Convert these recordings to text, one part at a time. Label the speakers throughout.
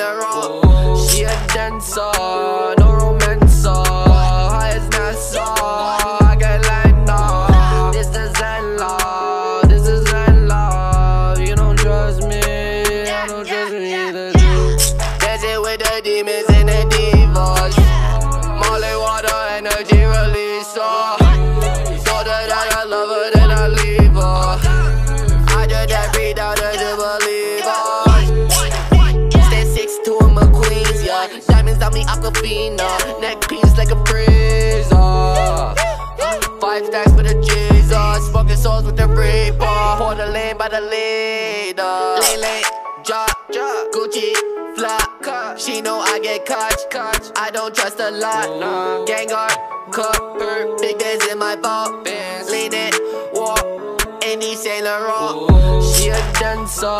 Speaker 1: Taylor up. She a dancer, no romancer. High as NASA, I get lined up. This is end love, this is end love. You don't trust
Speaker 2: me,
Speaker 1: I don't trust me either. Dancing with the demons and the divas. Molly water, energy release. Uh. So that I love her, then I leave her. I just that breathe out the double. Aquafina. Uh. Neck piece like a prison. Five stacks with the Jesus. Smoking souls with the reaper. Pour the lane by the leader. Lane, drop, drop. Gucci, flop. She know I get caught. I don't trust a lot. Gang art, cup. Big days in my vault. Lean it, walk. Any Saint Laurent. She a dancer,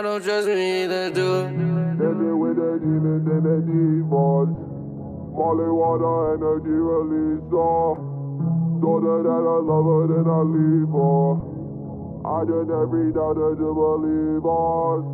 Speaker 1: I don't trust me either, dude.
Speaker 3: Dancing with the demons and the demons. Molly water energy release her. Told her that I love her, then I leave her. I did every doubt to believe us.